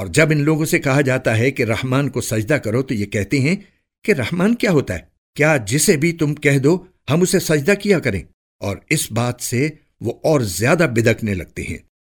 और जब इन लोगों से कहा जाता है कि रहमान को सजदा करो तो ये कहते हैं कि रहमान क्या होता है? क्या जिसे भी तुम कह दो, हम उसे सजदा किया करें? और इस बात से वो और ज़्यादा बिदकने लगते हैं।